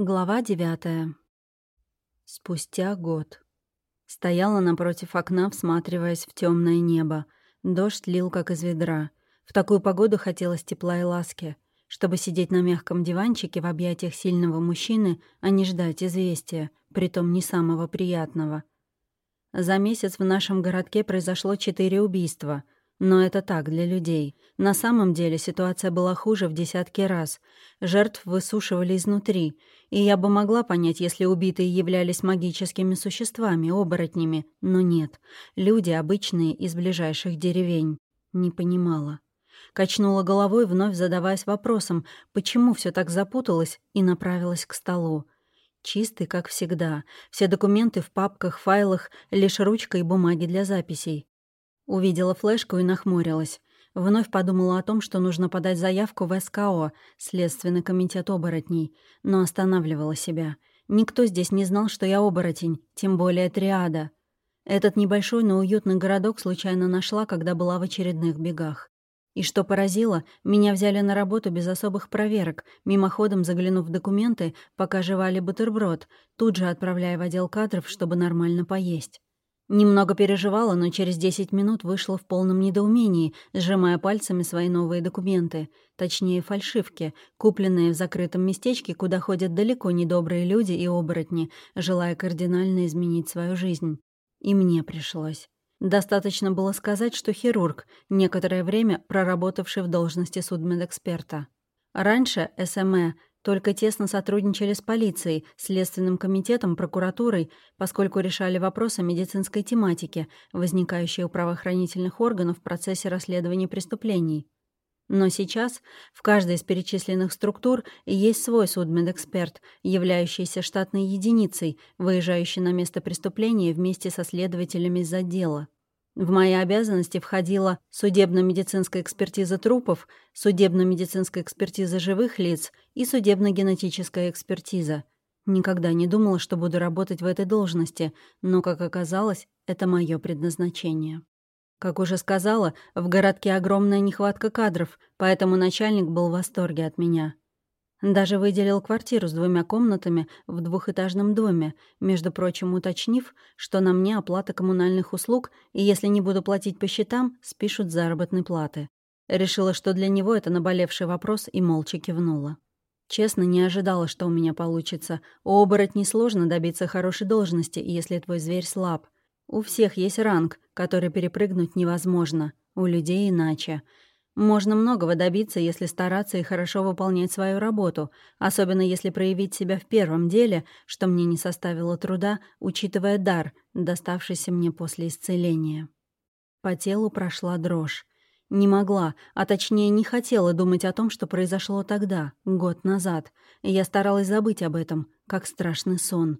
Глава девятая. Спустя год. Стояла напротив окна, всматриваясь в темное небо. Дождь лил, как из ведра. В такую погоду хотелось тепла и ласки, чтобы сидеть на мягком диванчике в объятиях сильного мужчины, а не ждать известия, притом не самого приятного. За месяц в нашем городке произошло четыре убийства — но это так, для людей. На самом деле ситуация была хуже в десятки раз. Жертв высушивали изнутри. И я бы могла понять, если убитые являлись магическими существами, оборотнями. Но нет. Люди обычные из ближайших деревень. Не понимала. Качнула головой, вновь задаваясь вопросом, почему все так запуталось, и направилась к столу. Чистый, как всегда. Все документы в папках, файлах, лишь ручка и бумаги для записей. Увидела флешку и нахмурилась. Вновь подумала о том, что нужно подать заявку в СКО, Следственный комитет оборотней, но останавливала себя. Никто здесь не знал, что я оборотень, тем более триада. Этот небольшой, но уютный городок случайно нашла, когда была в очередных бегах. И что поразило, меня взяли на работу без особых проверок, мимоходом заглянув в документы, пока жевали бутерброд, тут же отправляя в отдел кадров, чтобы нормально поесть. Немного переживала, но через 10 минут вышла в полном недоумении, сжимая пальцами свои новые документы, точнее фальшивки, купленные в закрытом местечке, куда ходят далеко недобрые люди и оборотни, желая кардинально изменить свою жизнь. И мне пришлось. Достаточно было сказать, что хирург, некоторое время проработавший в должности судмедэксперта. Раньше СМЭ только тесно сотрудничали с полицией, Следственным комитетом, прокуратурой, поскольку решали вопросы медицинской тематики, возникающие у правоохранительных органов в процессе расследования преступлений. Но сейчас в каждой из перечисленных структур есть свой судмедэксперт, являющийся штатной единицей, выезжающий на место преступления вместе со следователями из отдела. В мои обязанности входила судебно-медицинская экспертиза трупов, судебно-медицинская экспертиза живых лиц и судебно-генетическая экспертиза. Никогда не думала, что буду работать в этой должности, но, как оказалось, это мое предназначение. Как уже сказала, в городке огромная нехватка кадров, поэтому начальник был в восторге от меня. Даже выделил квартиру с двумя комнатами в двухэтажном доме, между прочим, уточнив, что на мне оплата коммунальных услуг, и если не буду платить по счетам, спишут заработной платы. Решила, что для него это наболевший вопрос, и молча кивнула. Честно, не ожидала, что у меня получится. У оборотней сложно добиться хорошей должности, если твой зверь слаб. У всех есть ранг, который перепрыгнуть невозможно. У людей иначе. Можно многого добиться, если стараться и хорошо выполнять свою работу, особенно если проявить себя в первом деле, что мне не составило труда, учитывая дар, доставшийся мне после исцеления. По телу прошла дрожь. Не могла, а точнее не хотела думать о том, что произошло тогда, год назад. Я старалась забыть об этом, как страшный сон.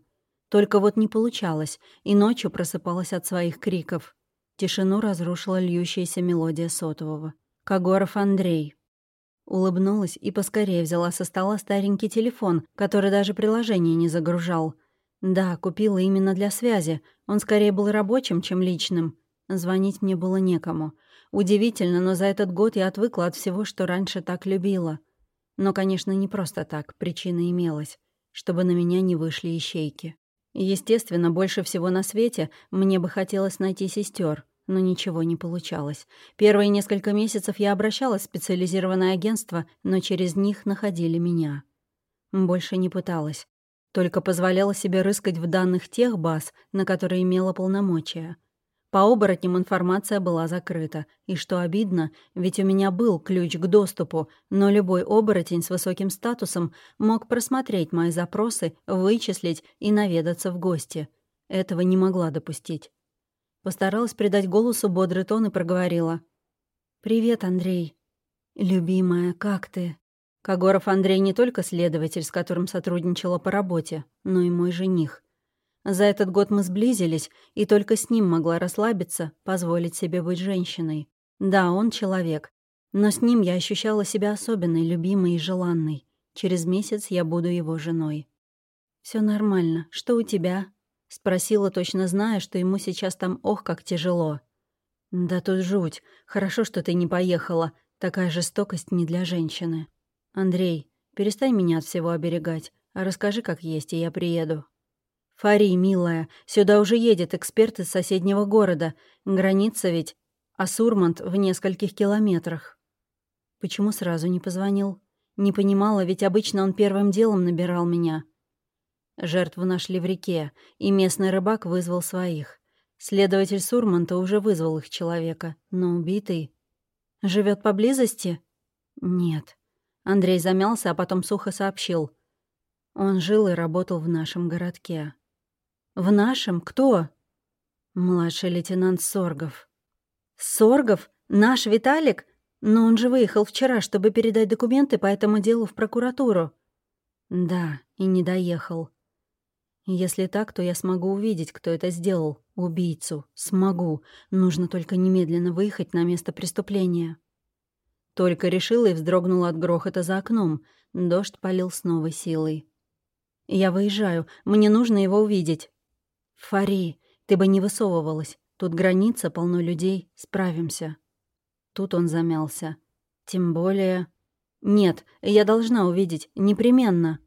Только вот не получалось, и ночью просыпалась от своих криков. Тишину разрушила льющаяся мелодия сотового. Когоров Андрей. Улыбнулась и поскорее взяла со стола старенький телефон, который даже приложение не загружал. Да, купила именно для связи. Он скорее был рабочим, чем личным. Звонить мне было некому. Удивительно, но за этот год я отвыкла от всего, что раньше так любила. Но, конечно, не просто так, причина имелась, чтобы на меня не вышли ищейки. Естественно, больше всего на свете мне бы хотелось найти сестер, но ничего не получалось. Первые несколько месяцев я обращалась в специализированное агентство, но через них находили меня. Больше не пыталась. Только позволяла себе рыскать в данных тех баз, на которые имела полномочия. По оборотням информация была закрыта. И что обидно, ведь у меня был ключ к доступу, но любой оборотень с высоким статусом мог просмотреть мои запросы, вычислить и наведаться в гости. Этого не могла допустить. Постаралась придать голосу бодрый тон и проговорила. «Привет, Андрей. Любимая, как ты?» Когоров Андрей не только следователь, с которым сотрудничала по работе, но и мой жених. За этот год мы сблизились, и только с ним могла расслабиться, позволить себе быть женщиной. Да, он человек, но с ним я ощущала себя особенной, любимой и желанной. Через месяц я буду его женой. Все нормально. Что у тебя?» Спросила, точно зная, что ему сейчас там ох, как тяжело. «Да тут жуть. Хорошо, что ты не поехала. Такая жестокость не для женщины. Андрей, перестань меня от всего оберегать. Расскажи, как есть, и я приеду». «Фари, милая, сюда уже едет эксперт из соседнего города. Граница ведь, а Сурмант в нескольких километрах». Почему сразу не позвонил? Не понимала, ведь обычно он первым делом набирал меня. Жертву нашли в реке, и местный рыбак вызвал своих. Следователь Сурманта уже вызвал их человека, но убитый... живет поблизости? Нет. Андрей замялся, а потом сухо сообщил. Он жил и работал в нашем городке. В нашем? Кто? Младший лейтенант Соргов. Соргов? Наш Виталик? Но он же выехал вчера, чтобы передать документы по этому делу в прокуратуру. Да, и не доехал. Если так, то я смогу увидеть, кто это сделал. Убийцу. Смогу. Нужно только немедленно выехать на место преступления. Только решила и вздрогнула от грохота за окном. Дождь полил с новой силой. «Я выезжаю. Мне нужно его увидеть». «Фари, ты бы не высовывалась. Тут граница, полно людей. Справимся». Тут он замялся. «Тем более...» «Нет, я должна увидеть. Непременно».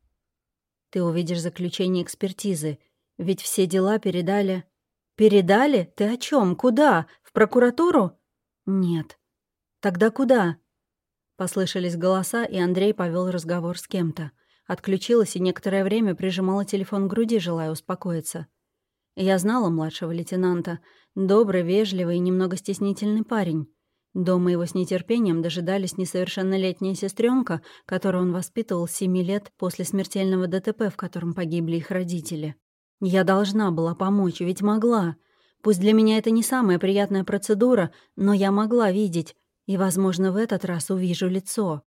Ты увидишь заключение экспертизы. Ведь все дела передали... Передали? Ты о чем? Куда? В прокуратуру? Нет. Тогда куда? Послышались голоса, и Андрей повел разговор с кем-то. Отключилась и некоторое время прижимала телефон к груди, желая успокоиться. Я знала младшего лейтенанта. Добрый, вежливый и немного стеснительный парень. Дома его с нетерпением дожидались несовершеннолетняя сестренка, которую он воспитывал семи лет после смертельного ДТП, в котором погибли их родители. Я должна была помочь, ведь могла. Пусть для меня это не самая приятная процедура, но я могла видеть, и, возможно, в этот раз увижу лицо.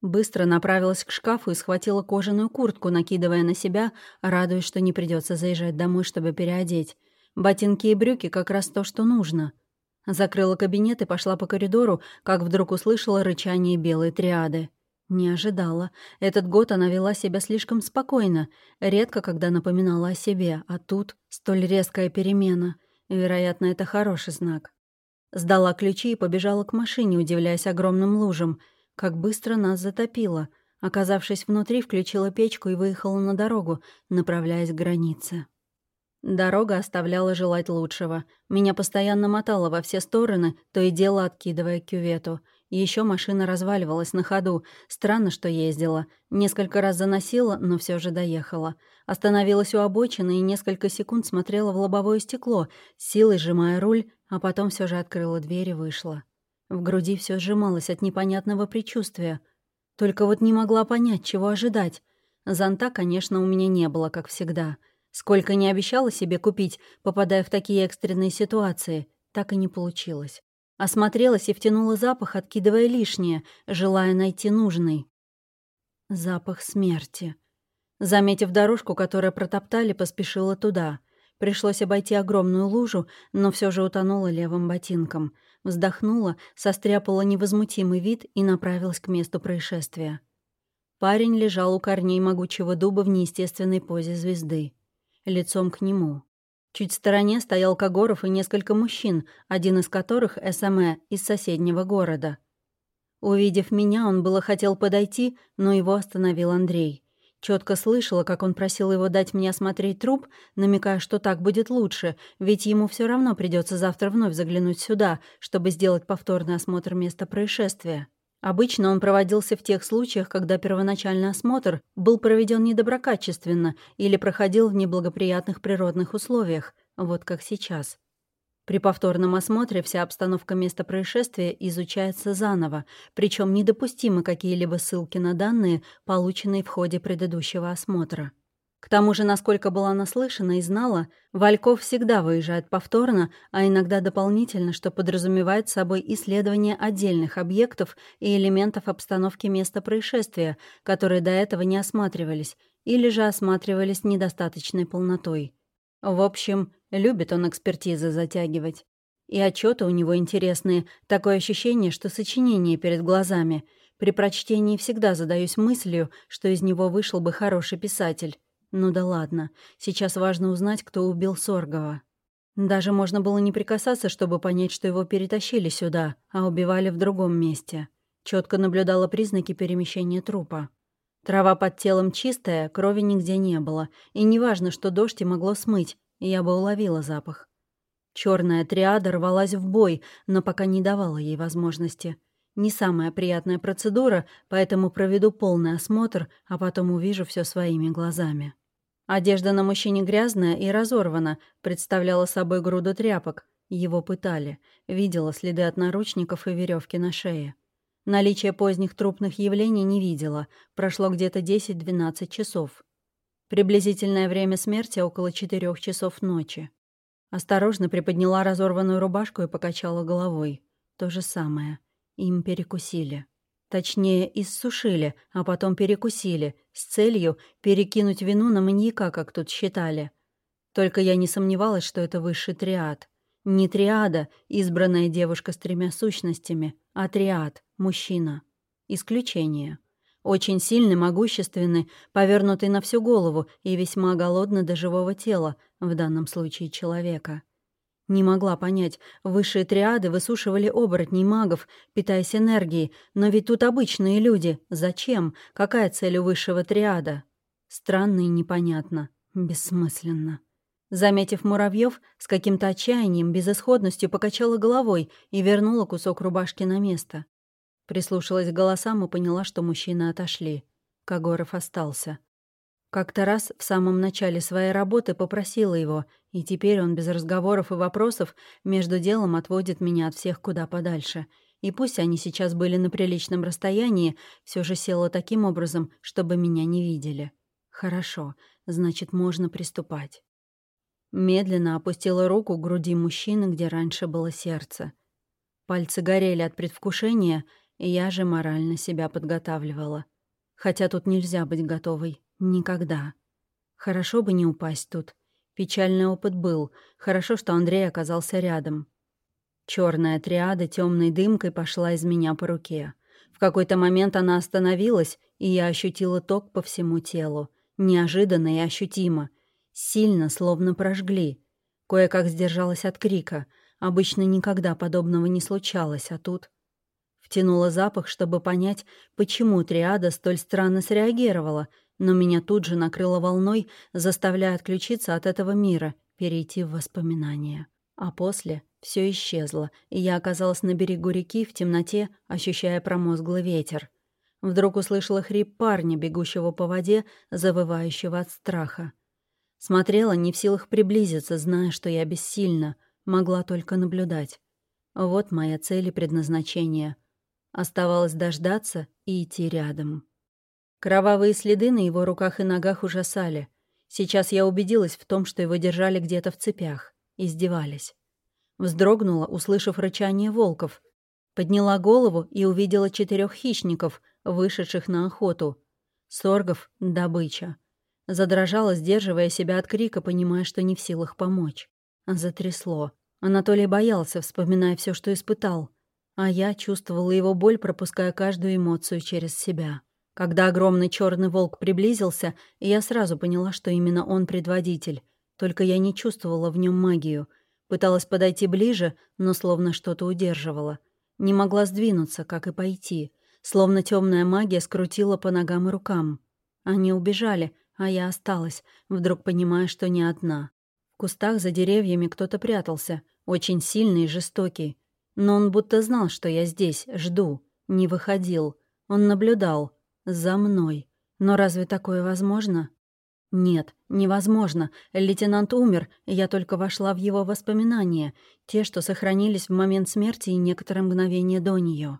Быстро направилась к шкафу и схватила кожаную куртку, накидывая на себя, радуясь, что не придется заезжать домой, чтобы переодеть. Ботинки и брюки как раз то, что нужно — Закрыла кабинет и пошла по коридору, как вдруг услышала рычание белой триады. Не ожидала. Этот год она вела себя слишком спокойно, редко когда напоминала о себе, а тут столь резкая перемена. Вероятно, это хороший знак. Сдала ключи и побежала к машине, удивляясь огромным лужам. Как быстро нас затопило. Оказавшись внутри, включила печку и выехала на дорогу, направляясь к границе. Дорога оставляла желать лучшего. Меня постоянно мотало во все стороны, то и дело откидывая кювету. Еще машина разваливалась на ходу. Странно, что ездила. Несколько раз заносила, но все же доехала. Остановилась у обочины и несколько секунд смотрела в лобовое стекло, силой сжимая руль, а потом все же открыла дверь и вышла. В груди все сжималось от непонятного предчувствия. Только вот не могла понять, чего ожидать. Зонта, конечно, у меня не было, как всегда — Сколько не обещала себе купить, попадая в такие экстренные ситуации, так и не получилось. Осмотрелась и втянула запах, откидывая лишнее, желая найти нужный. Запах смерти. Заметив дорожку, которую протоптали, поспешила туда. Пришлось обойти огромную лужу, но все же утонула левым ботинком. Вздохнула, состряпала невозмутимый вид и направилась к месту происшествия. Парень лежал у корней могучего дуба в неестественной позе звезды лицом к нему. Чуть в стороне стоял Когоров и несколько мужчин, один из которых — СМЭ из соседнего города. Увидев меня, он было хотел подойти, но его остановил Андрей. Четко слышала, как он просил его дать мне осмотреть труп, намекая, что так будет лучше, ведь ему все равно придется завтра вновь заглянуть сюда, чтобы сделать повторный осмотр места происшествия. Обычно он проводился в тех случаях, когда первоначальный осмотр был проведен недоброкачественно или проходил в неблагоприятных природных условиях, вот как сейчас. При повторном осмотре вся обстановка места происшествия изучается заново, причем недопустимы какие-либо ссылки на данные, полученные в ходе предыдущего осмотра. К тому же, насколько была наслышана и знала, Вальков всегда выезжает повторно, а иногда дополнительно, что подразумевает собой исследование отдельных объектов и элементов обстановки места происшествия, которые до этого не осматривались, или же осматривались недостаточной полнотой. В общем, любит он экспертизы затягивать. И отчеты у него интересные, такое ощущение, что сочинение перед глазами. При прочтении всегда задаюсь мыслью, что из него вышел бы хороший писатель. Ну да ладно, сейчас важно узнать, кто убил Соргова. Даже можно было не прикасаться, чтобы понять, что его перетащили сюда, а убивали в другом месте. Четко наблюдала признаки перемещения трупа. Трава под телом чистая, крови нигде не было, и неважно, что дождь и могло смыть, я бы уловила запах. Черная триада рвалась в бой, но пока не давала ей возможности. Не самая приятная процедура, поэтому проведу полный осмотр, а потом увижу все своими глазами. Одежда на мужчине грязная и разорвана, представляла собой груду тряпок. Его пытали. Видела следы от наручников и веревки на шее. Наличие поздних трупных явлений не видела. Прошло где-то 10-12 часов. Приблизительное время смерти около 4 часов ночи. Осторожно приподняла разорванную рубашку и покачала головой. То же самое. Им перекусили. Точнее, иссушили, а потом перекусили, с целью перекинуть вину на маньяка, как тут считали. Только я не сомневалась, что это высший триад. Не триада, избранная девушка с тремя сущностями, а триад, мужчина. Исключение. Очень сильный, могущественный, повернутый на всю голову и весьма голодный до живого тела, в данном случае человека. Не могла понять, высшие триады высушивали оборотней магов, питаясь энергией, но ведь тут обычные люди. Зачем? Какая цель у высшего триада? Странно и непонятно. Бессмысленно. Заметив муравьев, с каким-то отчаянием, безысходностью покачала головой и вернула кусок рубашки на место. Прислушалась к голосам и поняла, что мужчины отошли. Кагоров остался. Как-то раз в самом начале своей работы попросила его, и теперь он без разговоров и вопросов между делом отводит меня от всех куда подальше. И пусть они сейчас были на приличном расстоянии, все же села таким образом, чтобы меня не видели. Хорошо, значит, можно приступать. Медленно опустила руку к груди мужчины, где раньше было сердце. Пальцы горели от предвкушения, и я же морально себя подготавливала. Хотя тут нельзя быть готовой. Никогда. Хорошо бы не упасть тут. Печальный опыт был. Хорошо, что Андрей оказался рядом. Черная триада темной дымкой пошла из меня по руке. В какой-то момент она остановилась, и я ощутила ток по всему телу. Неожиданно и ощутимо. Сильно, словно прожгли. Кое-как сдержалась от крика. Обычно никогда подобного не случалось, а тут... Втянула запах, чтобы понять, почему триада столь странно среагировала — но меня тут же накрыло волной, заставляя отключиться от этого мира, перейти в воспоминания. А после все исчезло, и я оказалась на берегу реки в темноте, ощущая промозглый ветер. Вдруг услышала хрип парня, бегущего по воде, завывающего от страха. Смотрела, не в силах приблизиться, зная, что я бессильна, могла только наблюдать. Вот моя цель и предназначение. Оставалось дождаться и идти рядом. Кровавые следы на его руках и ногах ужасали. Сейчас я убедилась в том, что его держали где-то в цепях. Издевались. Вздрогнула, услышав рычание волков. Подняла голову и увидела четырех хищников, вышедших на охоту. Соргов — добыча. Задрожала, сдерживая себя от крика, понимая, что не в силах помочь. Затрясло. Анатолий боялся, вспоминая все, что испытал. А я чувствовала его боль, пропуская каждую эмоцию через себя. Когда огромный черный волк приблизился, я сразу поняла, что именно он предводитель. Только я не чувствовала в нем магию. Пыталась подойти ближе, но словно что-то удерживала. Не могла сдвинуться, как и пойти. Словно темная магия скрутила по ногам и рукам. Они убежали, а я осталась, вдруг понимая, что не одна. В кустах за деревьями кто-то прятался, очень сильный и жестокий. Но он будто знал, что я здесь, жду. Не выходил. Он наблюдал — за мной. Но разве такое возможно? Нет, невозможно. Лейтенант умер, я только вошла в его воспоминания, те, что сохранились в момент смерти и некоторое мгновение до нее.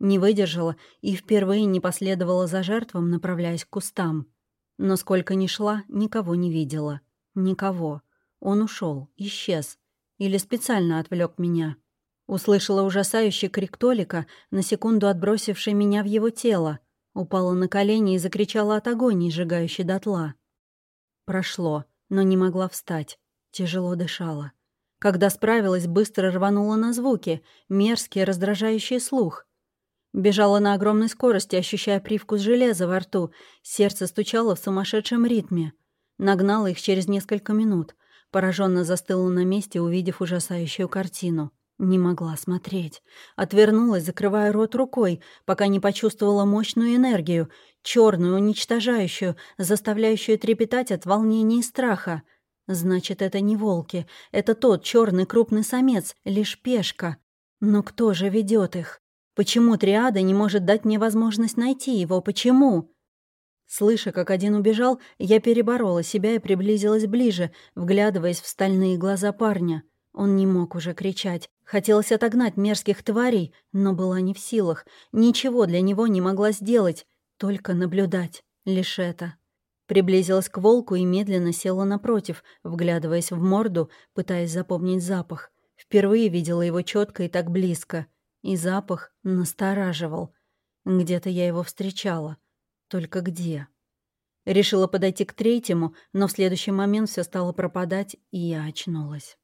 Не выдержала и впервые не последовала за жертвом, направляясь к кустам. Но сколько ни шла, никого не видела. Никого. Он ушел, исчез. Или специально отвлек меня. Услышала ужасающий крик Толика, на секунду отбросивший меня в его тело — Упала на колени и закричала от агонии, сжигающей дотла. Прошло, но не могла встать. Тяжело дышала. Когда справилась, быстро рванула на звуки, мерзкие, раздражающие слух. Бежала на огромной скорости, ощущая привкус железа во рту. Сердце стучало в сумасшедшем ритме. Нагнала их через несколько минут. Пораженно застыла на месте, увидев ужасающую картину. Не могла смотреть. Отвернулась, закрывая рот рукой, пока не почувствовала мощную энергию, черную, уничтожающую, заставляющую трепетать от волнения и страха. Значит, это не волки, это тот черный крупный самец, лишь пешка. Но кто же ведет их? Почему триада не может дать мне возможность найти его? Почему? Слыша, как один убежал, я переборола себя и приблизилась ближе, вглядываясь в стальные глаза парня. Он не мог уже кричать. Хотелось отогнать мерзких тварей, но была не в силах. Ничего для него не могла сделать, только наблюдать. Лишь это. Приблизилась к волку и медленно села напротив, вглядываясь в морду, пытаясь запомнить запах. Впервые видела его четко и так близко. И запах настораживал. Где-то я его встречала. Только где? Решила подойти к третьему, но в следующий момент все стало пропадать, и я очнулась.